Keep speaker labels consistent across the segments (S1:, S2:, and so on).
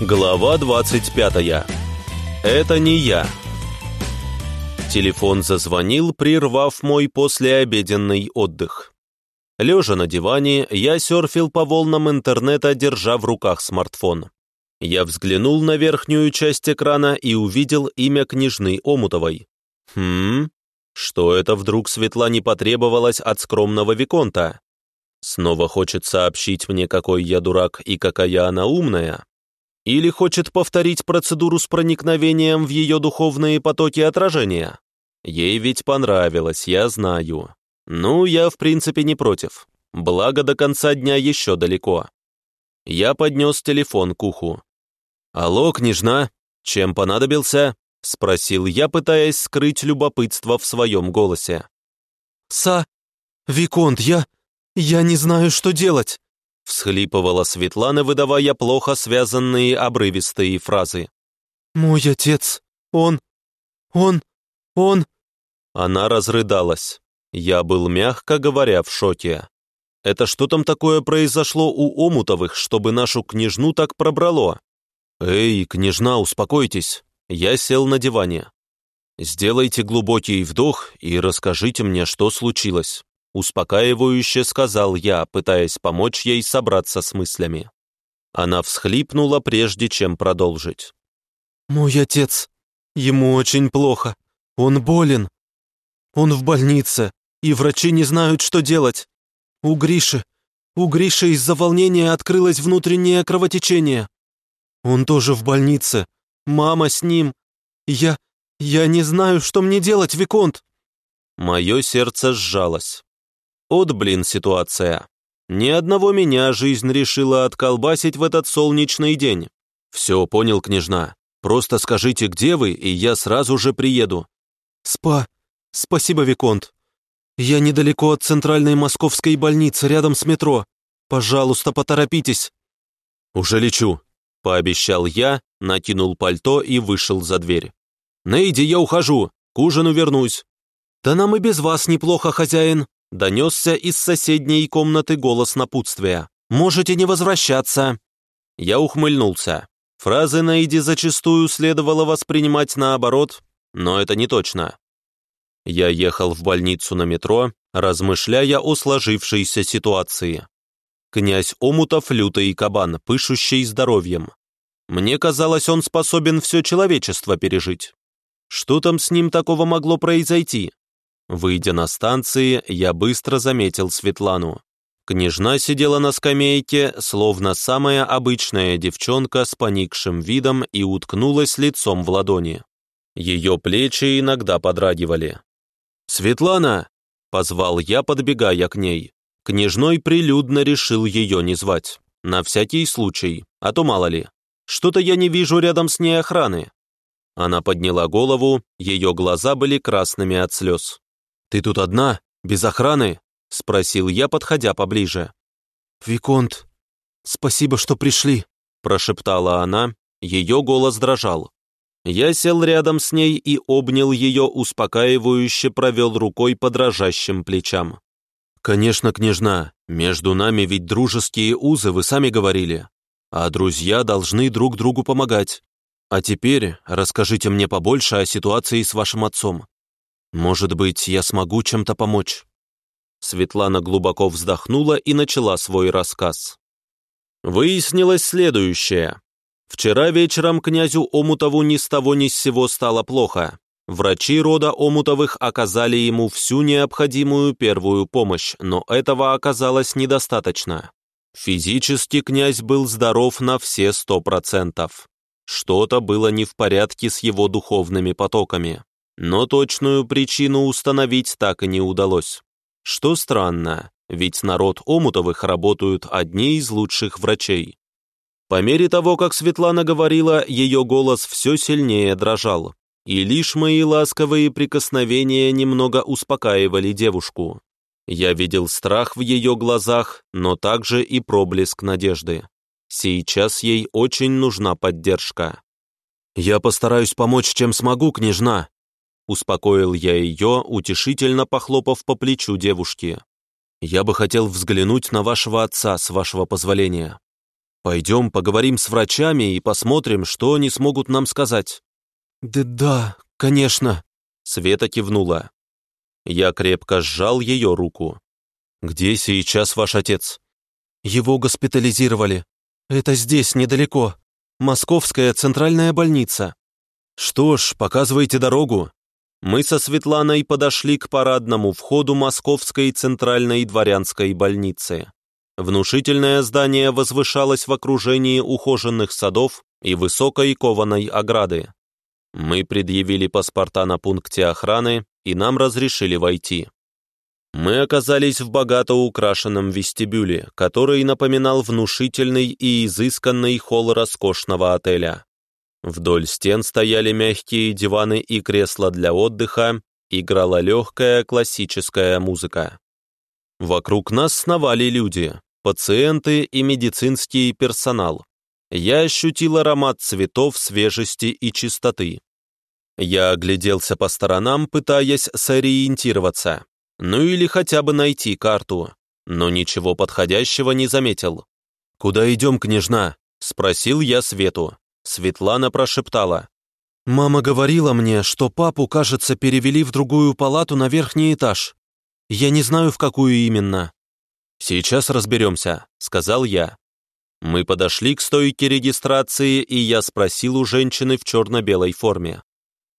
S1: Глава 25. Это не я. Телефон зазвонил, прервав мой послеобеденный отдых. Лежа на диване, я серфил по волнам интернета, держа в руках смартфон. Я взглянул на верхнюю часть экрана и увидел имя княжны Омутовой. Хм, что это вдруг Светлане потребовалось от скромного Виконта? Снова хочет сообщить мне, какой я дурак и какая она умная? Или хочет повторить процедуру с проникновением в ее духовные потоки отражения? Ей ведь понравилось, я знаю. Ну, я в принципе не против. Благо до конца дня еще далеко. Я поднес телефон к уху. «Алло, княжна, чем понадобился?» — спросил я, пытаясь скрыть любопытство в своем голосе.
S2: «Са... Виконт, я... я не знаю, что делать!»
S1: Всхлипывала Светлана, выдавая плохо связанные обрывистые фразы.
S2: «Мой отец, он... он... он...»
S1: Она разрыдалась. Я был, мягко говоря, в шоке. Это что там такое произошло у Омутовых, чтобы нашу княжну так пробрало? «Эй, княжна, успокойтесь!» Я сел на диване. «Сделайте глубокий вдох и расскажите мне, что случилось». Успокаивающе сказал я, пытаясь помочь ей собраться с мыслями. Она всхлипнула, прежде чем продолжить.
S2: «Мой отец. Ему очень плохо. Он болен. Он в больнице, и врачи не знают, что делать. У Гриши, у Гриши из-за волнения открылось внутреннее кровотечение. Он тоже в больнице. Мама с ним. Я... я не знаю, что мне делать, Виконт».
S1: Мое сердце сжалось. От, блин, ситуация. Ни одного меня жизнь решила отколбасить в этот солнечный день. Все, понял, княжна. Просто скажите, где вы, и я сразу же приеду.
S2: Спа. Спасибо, Виконт. Я недалеко от центральной московской больницы, рядом с метро. Пожалуйста, поторопитесь.
S1: Уже лечу, пообещал я, накинул пальто и вышел за дверь. Нейди, я ухожу, к ужину вернусь.
S2: Да нам и без вас неплохо, хозяин,
S1: Донесся из соседней комнаты голос напутствия. «Можете не возвращаться!» Я ухмыльнулся. Фразы Нейди зачастую следовало воспринимать наоборот, но это не точно. Я ехал в больницу на метро, размышляя о сложившейся ситуации. Князь Омутов — лютый кабан, пышущий здоровьем. Мне казалось, он способен все человечество пережить. Что там с ним такого могло произойти? Выйдя на станции, я быстро заметил Светлану. Княжна сидела на скамейке, словно самая обычная девчонка с поникшим видом и уткнулась лицом в ладони. Ее плечи иногда подрагивали. «Светлана!» — позвал я, подбегая к ней. Княжной прилюдно решил ее не звать. На всякий случай, а то мало ли. Что-то я не вижу рядом с ней охраны. Она подняла голову, ее глаза были красными от слез. «Ты тут одна? Без охраны?» — спросил я, подходя поближе.
S2: «Виконт, спасибо, что пришли», — прошептала она, ее голос дрожал.
S1: Я сел рядом с ней и обнял ее, успокаивающе провел рукой по дрожащим плечам. «Конечно, княжна, между нами ведь дружеские узы, вы сами говорили, а друзья должны друг другу помогать. А теперь расскажите мне побольше о ситуации с вашим отцом. Может быть, я смогу чем-то помочь?» Светлана глубоко вздохнула и начала свой рассказ. Выяснилось следующее. Вчера вечером князю Омутову ни с того ни с сего стало плохо. Врачи рода Омутовых оказали ему всю необходимую первую помощь, но этого оказалось недостаточно. Физически князь был здоров на все сто процентов. Что-то было не в порядке с его духовными потоками но точную причину установить так и не удалось. Что странно, ведь народ Омутовых работают одни из лучших врачей. По мере того, как Светлана говорила, ее голос все сильнее дрожал, и лишь мои ласковые прикосновения немного успокаивали девушку. Я видел страх в ее глазах, но также и проблеск надежды. Сейчас ей очень нужна поддержка. «Я постараюсь помочь, чем смогу, княжна», Успокоил я ее, утешительно похлопав по плечу девушки. «Я бы хотел взглянуть на вашего отца, с вашего позволения». Пойдем поговорим с врачами и посмотрим, что они смогут нам сказать».
S2: «Да, да, конечно», —
S1: Света кивнула. Я крепко сжал ее руку. «Где сейчас ваш отец?»
S2: «Его госпитализировали. Это здесь, недалеко. Московская центральная больница».
S1: «Что ж, показывайте дорогу». Мы со Светланой подошли к парадному входу Московской центральной дворянской больницы. Внушительное здание возвышалось в окружении ухоженных садов и высокой кованой ограды. Мы предъявили паспорта на пункте охраны, и нам разрешили войти. Мы оказались в богато украшенном вестибюле, который напоминал внушительный и изысканный холл роскошного отеля. Вдоль стен стояли мягкие диваны и кресла для отдыха, играла легкая классическая музыка. Вокруг нас сновали люди, пациенты и медицинский персонал. Я ощутил аромат цветов, свежести и чистоты. Я огляделся по сторонам, пытаясь сориентироваться, ну или хотя бы найти карту, но ничего подходящего не заметил. «Куда идем, княжна?» — спросил я Свету. Светлана прошептала.
S2: «Мама говорила мне, что папу, кажется, перевели в другую палату на верхний этаж. Я не знаю, в какую именно».
S1: «Сейчас разберемся», — сказал я. Мы подошли к стойке регистрации, и я спросил у женщины в черно-белой форме.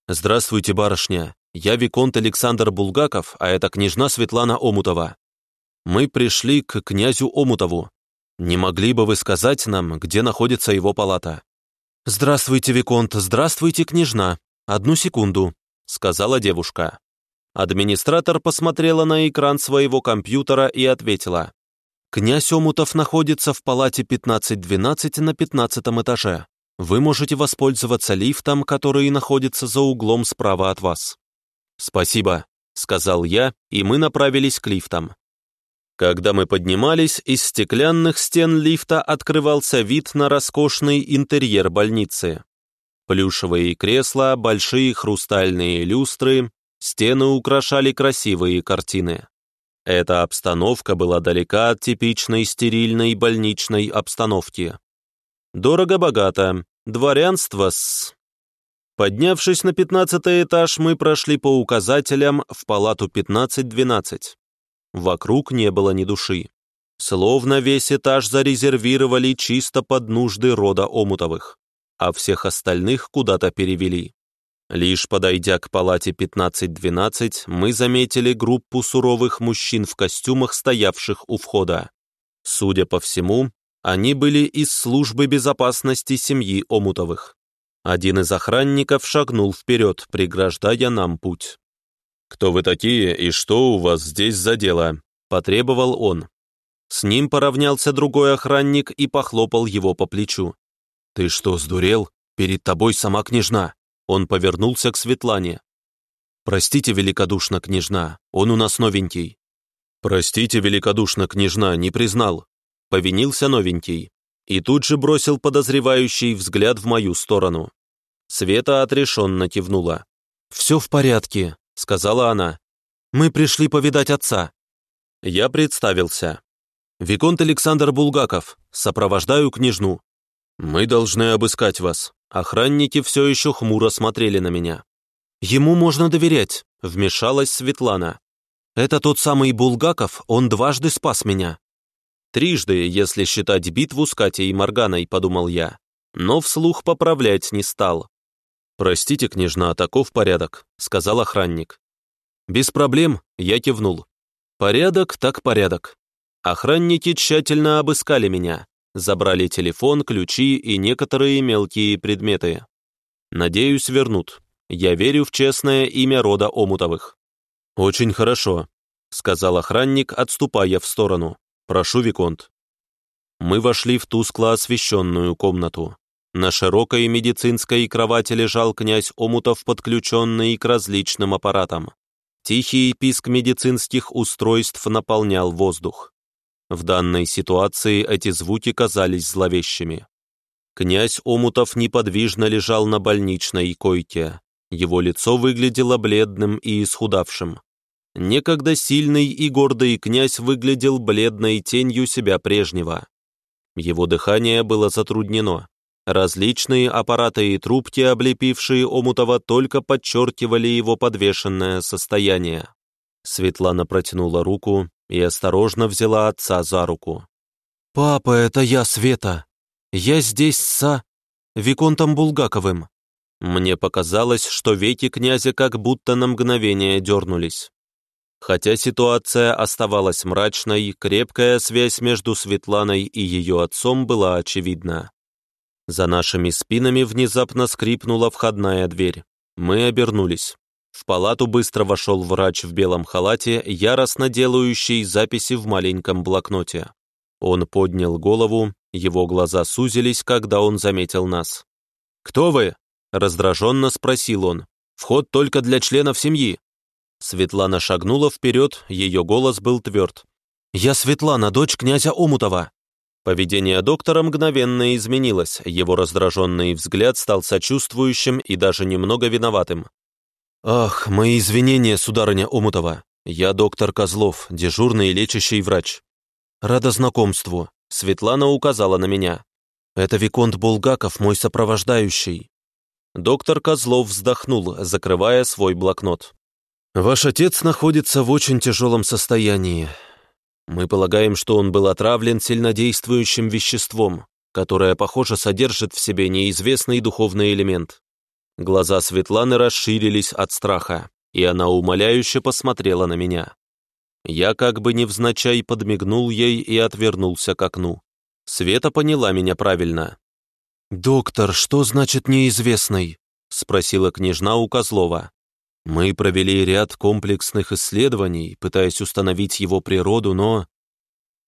S1: «Здравствуйте, барышня. Я Виконт Александр Булгаков, а это княжна Светлана Омутова. Мы пришли к князю Омутову. Не могли бы вы сказать нам, где находится его палата?»
S2: «Здравствуйте, Виконт, здравствуйте, княжна. Одну секунду», — сказала девушка.
S1: Администратор посмотрела на экран своего компьютера и ответила.
S2: «Князь Омутов находится в палате 1512 на 15 этаже. Вы можете воспользоваться лифтом, который находится за углом справа от вас».
S1: «Спасибо», — сказал я, и мы направились к лифтам. Когда мы поднимались, из стеклянных стен лифта открывался вид на роскошный интерьер больницы. Плюшевые кресла, большие хрустальные люстры, Стены украшали красивые картины. Эта обстановка была далека от типичной стерильной больничной обстановки. Дорого-богато, дворянство с... Поднявшись на пятнадцатый этаж, мы прошли по указателям в палату 15-12. Вокруг не было ни души. Словно весь этаж зарезервировали чисто под нужды рода Омутовых, а всех остальных куда-то перевели. Лишь подойдя к палате 15-12, мы заметили группу суровых мужчин в костюмах, стоявших у входа. Судя по всему, они были из службы безопасности семьи Омутовых. Один из охранников шагнул вперед, преграждая нам путь. «Кто вы такие и что у вас здесь за дело?» – потребовал он. С ним поравнялся другой охранник и похлопал его по плечу. «Ты что, сдурел? Перед тобой сама княжна!» Он повернулся к Светлане. «Простите великодушно, княжна, он у нас новенький». «Простите великодушно, княжна, не признал», — повинился новенький. И тут же бросил подозревающий взгляд в мою сторону. Света отрешенно кивнула.
S2: «Все в порядке», — сказала она. «Мы пришли повидать отца».
S1: Я представился. «Виконт Александр Булгаков, сопровождаю княжну. Мы должны обыскать вас. Охранники все еще хмуро смотрели на меня.
S2: «Ему можно доверять», — вмешалась Светлана. «Это тот самый Булгаков, он дважды спас меня».
S1: «Трижды, если считать битву с Катей и Морганой», — подумал я, но вслух поправлять не стал. «Простите, княжна, таков порядок», — сказал охранник. «Без проблем», — я кивнул. «Порядок так порядок». Охранники тщательно обыскали меня, забрали телефон, ключи и некоторые мелкие предметы. Надеюсь, вернут. Я верю в честное имя рода Омутовых. Очень хорошо, сказал охранник, отступая в сторону. Прошу, Виконт. Мы вошли в тускло освещенную комнату. На широкой медицинской кровати лежал князь Омутов, подключенный к различным аппаратам. Тихий писк медицинских устройств наполнял воздух. В данной ситуации эти звуки казались зловещими. Князь Омутов неподвижно лежал на больничной койке. Его лицо выглядело бледным и исхудавшим. Некогда сильный и гордый князь выглядел бледной тенью себя прежнего. Его дыхание было затруднено. Различные аппараты и трубки, облепившие Омутова, только подчеркивали его подвешенное состояние. Светлана протянула руку и осторожно взяла отца за руку.
S2: «Папа, это я, Света. Я здесь с Виконтом Булгаковым».
S1: Мне показалось, что веки князя как будто на мгновение дернулись. Хотя ситуация оставалась мрачной, крепкая связь между Светланой и ее отцом была очевидна. За нашими спинами внезапно скрипнула входная дверь. Мы обернулись. В палату быстро вошел врач в белом халате, яростно делающий записи в маленьком блокноте. Он поднял голову, его глаза сузились, когда он заметил нас. «Кто вы?» — раздраженно спросил он. «Вход только для членов семьи». Светлана шагнула вперед, ее голос был тверд. «Я Светлана, дочь князя Омутова». Поведение доктора мгновенно изменилось, его раздраженный взгляд стал сочувствующим и даже немного виноватым. «Ах, мои извинения, сударыня Омутова. Я доктор Козлов, дежурный лечащий врач. Рада знакомству», — Светлана указала на меня. «Это Виконт Булгаков, мой сопровождающий». Доктор Козлов вздохнул, закрывая свой блокнот. «Ваш отец находится в очень тяжелом состоянии. Мы полагаем, что он был отравлен сильнодействующим веществом, которое, похоже, содержит в себе неизвестный духовный элемент». Глаза Светланы расширились от страха, и она умоляюще посмотрела на меня. Я как бы невзначай подмигнул ей и отвернулся к окну. Света поняла меня правильно.
S2: «Доктор, что значит неизвестный?» — спросила княжна у Козлова.
S1: Мы провели ряд комплексных исследований, пытаясь установить его природу, но...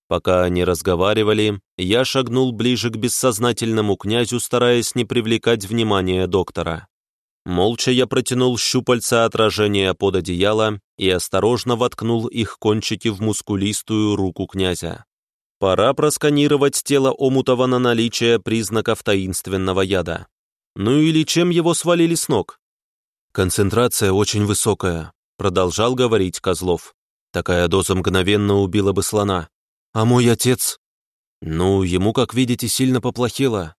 S1: Пока они разговаривали, я шагнул ближе к бессознательному князю, стараясь не привлекать внимания доктора. Молча я протянул щупальца отражения под одеяло и осторожно воткнул их кончики в мускулистую руку князя. Пора просканировать тело Омутова на наличие признаков таинственного яда. Ну или чем его свалили с ног? «Концентрация очень высокая», — продолжал говорить Козлов. «Такая доза мгновенно убила бы слона. А мой отец?» «Ну, ему, как видите, сильно поплохело.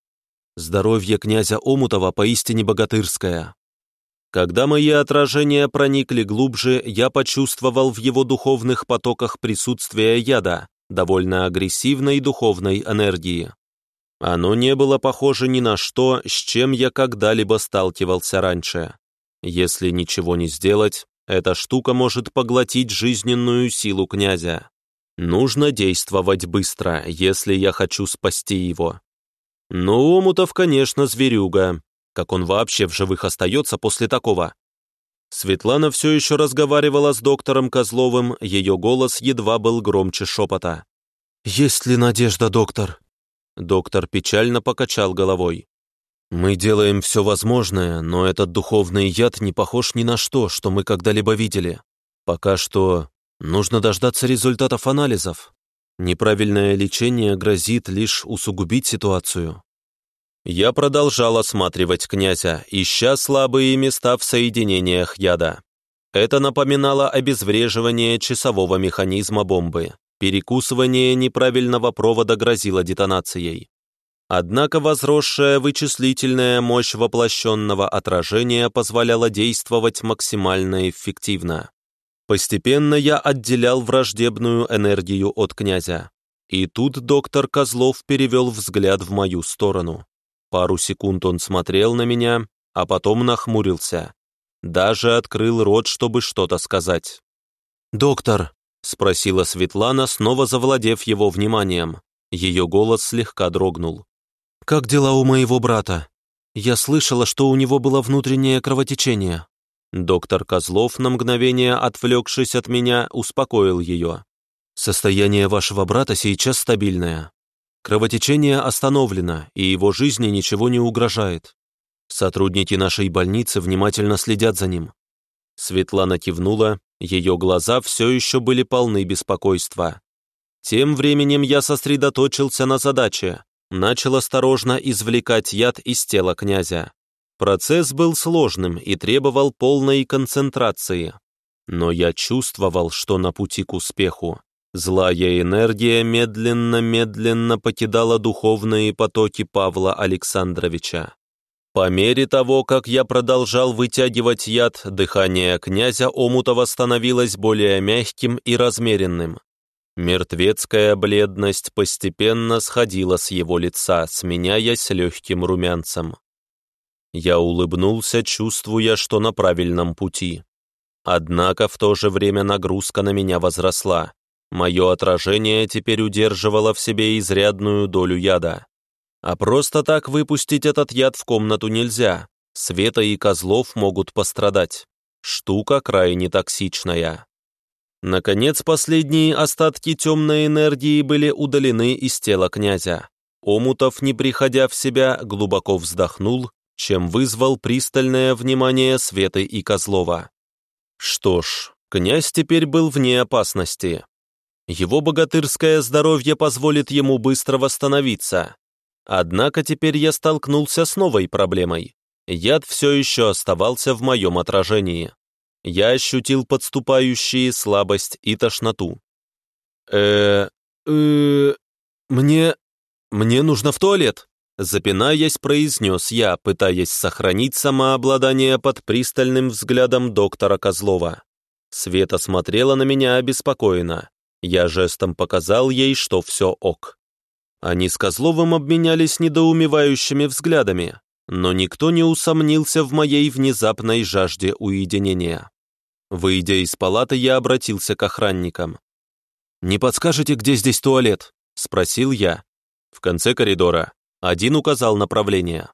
S1: Здоровье князя Омутова поистине богатырское. Когда мои отражения проникли глубже, я почувствовал в его духовных потоках присутствие яда, довольно агрессивной духовной энергии. Оно не было похоже ни на что, с чем я когда-либо сталкивался раньше. Если ничего не сделать, эта штука может поглотить жизненную силу князя. Нужно действовать быстро, если я хочу спасти его. Но Омутов, конечно, зверюга. Как он вообще в живых остается после такого? Светлана все еще разговаривала с доктором Козловым, ее голос едва был громче шепота.
S2: «Есть ли надежда, доктор?»
S1: Доктор печально покачал головой.
S2: Мы делаем все возможное, но этот духовный яд не похож ни на что, что мы когда-либо видели. Пока что нужно дождаться результатов анализов. Неправильное лечение грозит лишь усугубить ситуацию.
S1: Я продолжал осматривать князя, ища слабые места в соединениях яда. Это напоминало обезвреживание часового механизма бомбы. Перекусывание неправильного провода грозило детонацией. Однако возросшая вычислительная мощь воплощенного отражения позволяла действовать максимально эффективно. Постепенно я отделял враждебную энергию от князя. И тут доктор Козлов перевел взгляд в мою сторону. Пару секунд он смотрел на меня, а потом нахмурился. Даже открыл рот, чтобы что-то сказать.
S2: «Доктор», —
S1: спросила Светлана, снова завладев его вниманием. Ее голос слегка дрогнул.
S2: «Как дела у моего брата? Я слышала, что у него было внутреннее кровотечение».
S1: Доктор Козлов, на мгновение отвлекшись от меня, успокоил ее.
S2: «Состояние вашего брата сейчас стабильное. Кровотечение остановлено, и его жизни ничего не угрожает. Сотрудники нашей больницы внимательно следят за ним».
S1: Светлана кивнула, ее глаза все еще были полны беспокойства. Тем временем я сосредоточился на задаче, начал осторожно извлекать яд из тела князя. Процесс был сложным и требовал полной концентрации. Но я чувствовал, что на пути к успеху. Злая энергия медленно-медленно покидала духовные потоки Павла Александровича. По мере того, как я продолжал вытягивать яд, дыхание князя Омутова становилось более мягким и размеренным. Мертвецкая бледность постепенно сходила с его лица, сменяясь легким румянцем. Я улыбнулся, чувствуя, что на правильном пути. Однако в то же время нагрузка на меня возросла. Мое отражение теперь удерживало в себе изрядную долю яда. А просто так выпустить этот яд в комнату нельзя. Света и Козлов могут пострадать. Штука крайне токсичная. Наконец, последние остатки темной энергии были удалены из тела князя. Омутов, не приходя в себя, глубоко вздохнул, чем вызвал пристальное внимание Светы и Козлова. Что ж, князь теперь был вне опасности. Его богатырское здоровье позволит ему быстро восстановиться. Однако теперь я столкнулся с новой проблемой. Яд все еще оставался в моем отражении. Я ощутил подступающие слабость и тошноту. э э мне... мне нужно в туалет», запинаясь, произнес я, пытаясь сохранить самообладание под пристальным взглядом доктора Козлова. Света смотрела на меня обеспокоенно. Я жестом показал ей, что все ок. Они с Козловым обменялись недоумевающими взглядами, но никто не усомнился в моей внезапной жажде уединения. Выйдя из палаты, я обратился к охранникам. «Не подскажете, где здесь туалет?» — спросил я. В конце коридора. Один указал направление.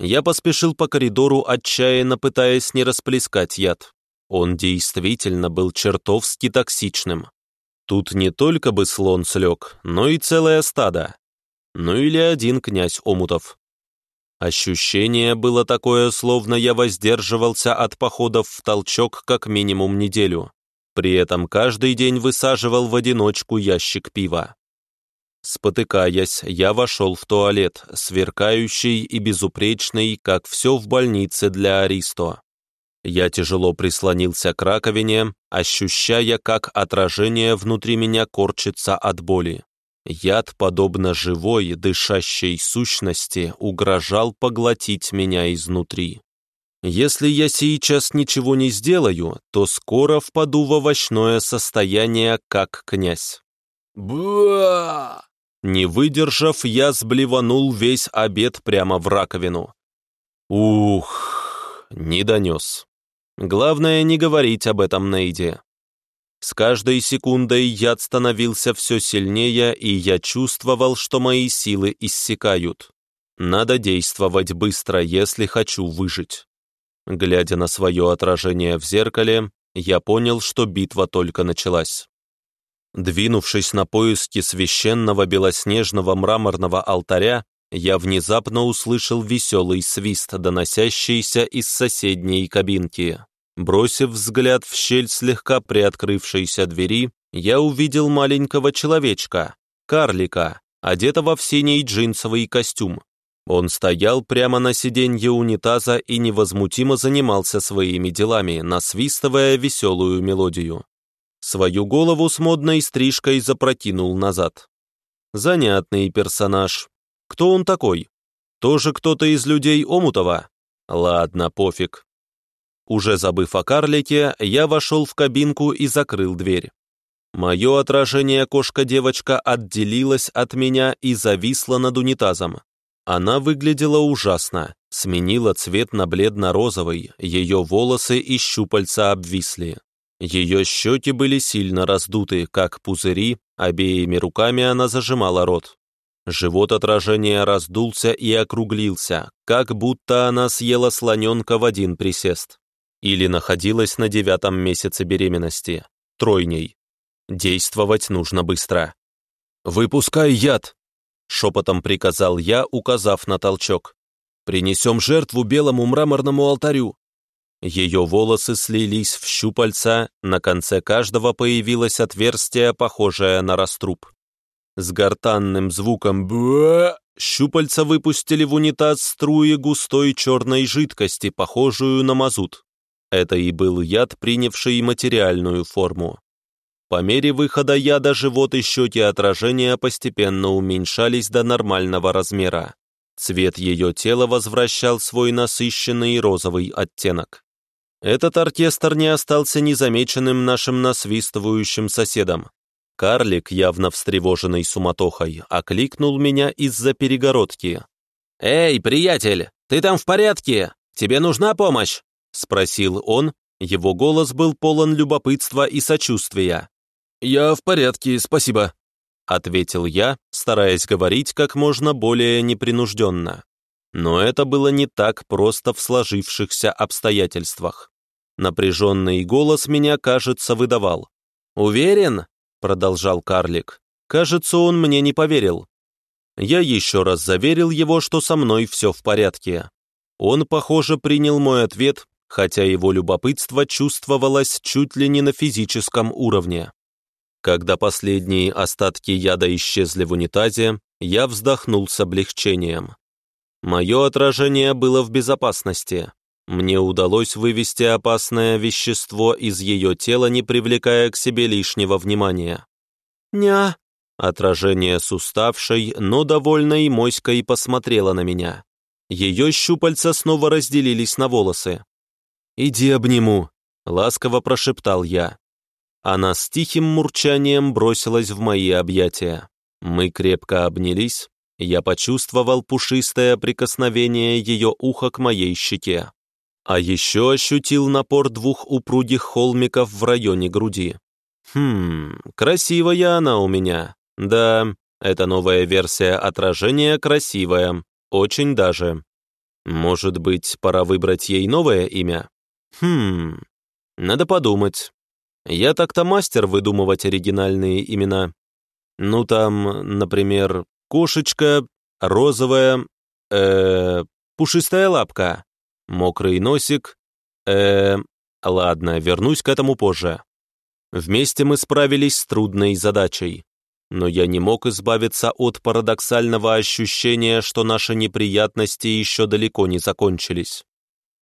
S1: Я поспешил по коридору, отчаянно пытаясь не расплескать яд. Он действительно был чертовски токсичным. Тут не только бы слон слег, но и целое стадо. Ну или один князь Омутов. Ощущение было такое, словно я воздерживался от походов в толчок как минимум неделю. При этом каждый день высаживал в одиночку ящик пива. Спотыкаясь, я вошел в туалет, сверкающий и безупречный, как все в больнице для Аристо. Я тяжело прислонился к раковине, ощущая, как отражение внутри меня корчится от боли. Яд, подобно живой, дышащей сущности, угрожал поглотить меня изнутри. Если я сейчас ничего не сделаю, то скоро впаду в овощное состояние, как князь. Ба! Не выдержав, я сблеванул весь обед прямо в раковину. Ух, не донес. Главное не говорить об этом Нейде. С каждой секундой яд становился все сильнее, и я чувствовал, что мои силы иссякают. Надо действовать быстро, если хочу выжить. Глядя на свое отражение в зеркале, я понял, что битва только началась. Двинувшись на поиски священного белоснежного мраморного алтаря, я внезапно услышал веселый свист, доносящийся из соседней кабинки. Бросив взгляд в щель слегка приоткрывшейся двери, я увидел маленького человечка, карлика, одетого в синий джинсовый костюм. Он стоял прямо на сиденье унитаза и невозмутимо занимался своими делами, насвистывая веселую мелодию. Свою голову с модной стрижкой запрокинул назад. Занятный персонаж, кто он такой? Тоже кто-то из людей Омутова? Ладно, пофиг. Уже забыв о карлике, я вошел в кабинку и закрыл дверь. Мое отражение кошка-девочка отделилась от меня и зависла над унитазом. Она выглядела ужасно, сменила цвет на бледно-розовый, ее волосы и щупальца обвисли. Ее щеки были сильно раздуты, как пузыри, обеими руками она зажимала рот. Живот отражения раздулся и округлился, как будто она съела слоненка в один присест. Или находилась на девятом месяце беременности, тройней. Действовать нужно быстро. «Выпускай яд!» — шепотом приказал я, указав на толчок. «Принесем жертву белому мраморному алтарю». Ее волосы слились в щупальца, на конце каждого появилось отверстие, похожее на раструб. С гортанным звуком «бэээ» щупальца выпустили в унитаз струи густой черной жидкости, похожую на мазут. Это и был яд, принявший материальную форму. По мере выхода яда живот и щеки отражения постепенно уменьшались до нормального размера. Цвет ее тела возвращал свой насыщенный розовый оттенок. Этот оркестр не остался незамеченным нашим насвистывающим соседом. Карлик, явно встревоженный суматохой, окликнул меня из-за перегородки. «Эй, приятель, ты там в порядке? Тебе нужна помощь?» — спросил он. Его голос был полон любопытства и сочувствия.
S2: «Я в порядке, спасибо», — ответил я, стараясь говорить как можно более непринужденно. Но это было не так просто в сложившихся обстоятельствах. Напряженный голос меня, кажется, выдавал. «Уверен?» — продолжал карлик. «Кажется, он мне не поверил». Я еще раз заверил его, что со мной все в порядке. Он, похоже, принял мой ответ, хотя его любопытство чувствовалось чуть ли не на физическом уровне. Когда последние остатки яда исчезли в унитазе, я вздохнул с облегчением. Мое отражение было в безопасности. Мне удалось вывести опасное вещество из ее тела, не привлекая к себе лишнего внимания. «Ня!» Отражение с уставшей, но довольной моськой посмотрела на меня. Ее щупальца снова разделились на волосы. «Иди обниму», — ласково прошептал я. Она с тихим мурчанием бросилась в мои объятия. Мы крепко обнялись, я почувствовал пушистое прикосновение ее уха к моей щеке. А еще ощутил напор двух упругих холмиков в районе груди. Хм, красивая она у меня. Да, эта новая версия отражения красивая. Очень даже. Может быть, пора выбрать ей новое имя? Хм, надо подумать. Я так-то мастер выдумывать оригинальные имена. Ну там, например, кошечка, розовая, э, пушистая лапка. Мокрый носик. Э, ладно, вернусь к этому позже. Вместе мы справились с трудной задачей. Но я не мог избавиться от парадоксального ощущения, что наши неприятности еще далеко не закончились.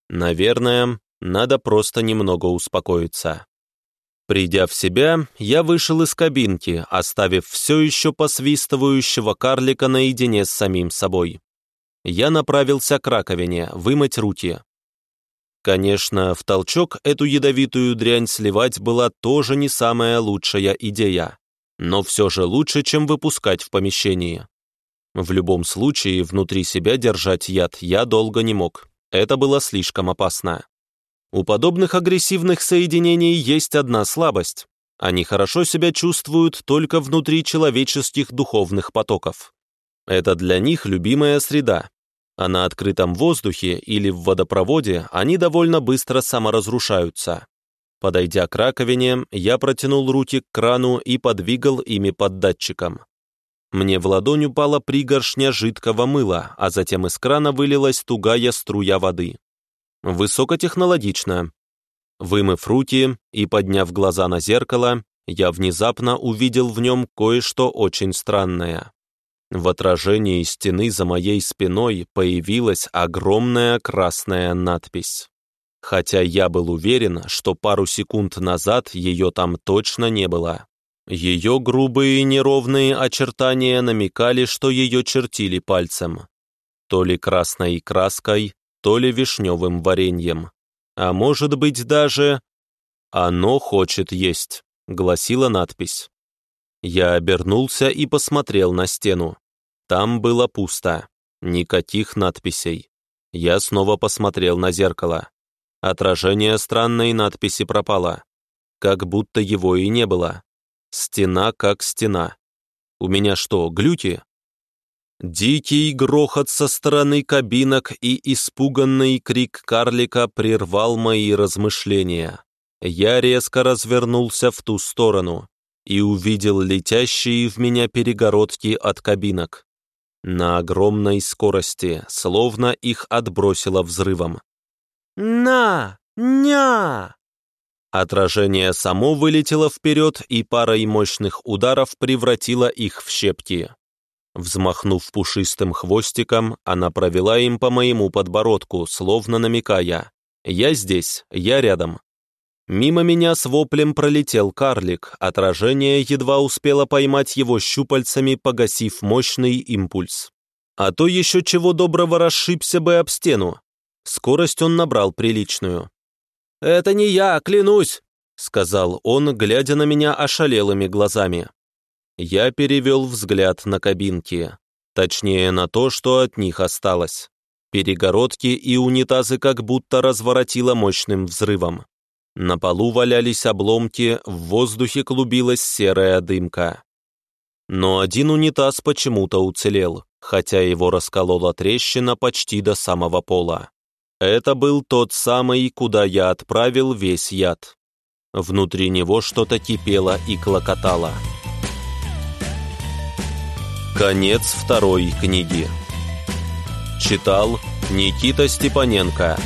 S2: Наверное, надо просто немного успокоиться. Придя в себя, я вышел из кабинки, оставив все еще посвистывающего карлика наедине с самим собой я направился к раковине, вымыть руки. Конечно, в толчок эту ядовитую дрянь сливать была тоже не самая лучшая идея, но все же лучше, чем выпускать в помещении. В любом случае, внутри себя держать яд я долго не мог, это было слишком опасно. У подобных агрессивных соединений есть одна слабость. Они хорошо себя чувствуют только внутри человеческих духовных потоков. Это для них любимая среда, а на открытом воздухе или в водопроводе они довольно быстро саморазрушаются. Подойдя к раковине, я протянул руки к крану и подвигал ими под датчиком. Мне в ладонь упала пригоршня жидкого мыла, а затем из крана вылилась тугая струя воды. Высокотехнологично. Вымыв руки и подняв глаза на зеркало, я внезапно увидел в нем кое-что очень странное. В отражении стены за моей спиной появилась огромная красная надпись. Хотя я был уверен, что пару секунд назад ее там точно не было. Ее грубые неровные очертания намекали, что ее чертили пальцем. То ли красной краской, то ли вишневым вареньем. А может быть даже «Оно хочет есть», — гласила надпись. Я обернулся и посмотрел на стену. Там было пусто, никаких надписей. Я снова посмотрел на зеркало. Отражение странной надписи пропало, как будто его и не было. Стена как стена. У меня что, глюки? Дикий грохот со стороны кабинок и испуганный крик карлика прервал мои размышления. Я резко развернулся в ту сторону и увидел летящие в меня перегородки от кабинок на огромной скорости, словно их отбросило взрывом. «На! Ня!» Отражение само вылетело вперед и парой мощных ударов превратило их в щепки. Взмахнув пушистым хвостиком, она провела им по моему подбородку, словно намекая «Я здесь, я рядом».
S1: Мимо меня с воплем пролетел карлик, отражение едва успело поймать его щупальцами, погасив мощный импульс. А то еще чего доброго расшибся бы об стену. Скорость он набрал приличную. «Это не я, клянусь!» — сказал он, глядя на меня ошалелыми глазами. Я перевел взгляд на кабинки, точнее на то, что от них осталось. Перегородки и унитазы как будто разворотило мощным взрывом. На полу валялись обломки, в воздухе клубилась серая дымка. Но один унитаз почему-то уцелел, хотя его расколола трещина почти до самого пола. Это был тот самый, куда я отправил весь яд. Внутри него что-то кипело и клокотало. Конец второй книги. Читал Никита Степаненко.